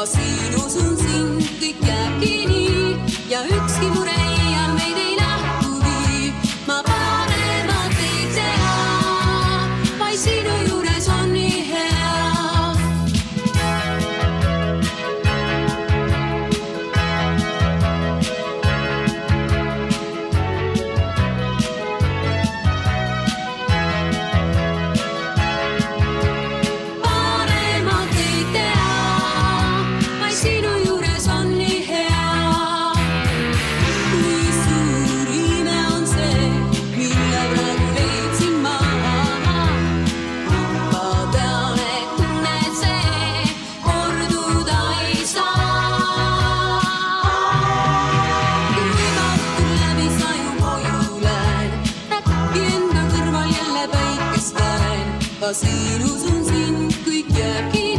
casinos. Kas siin usun sind, kõik jääbki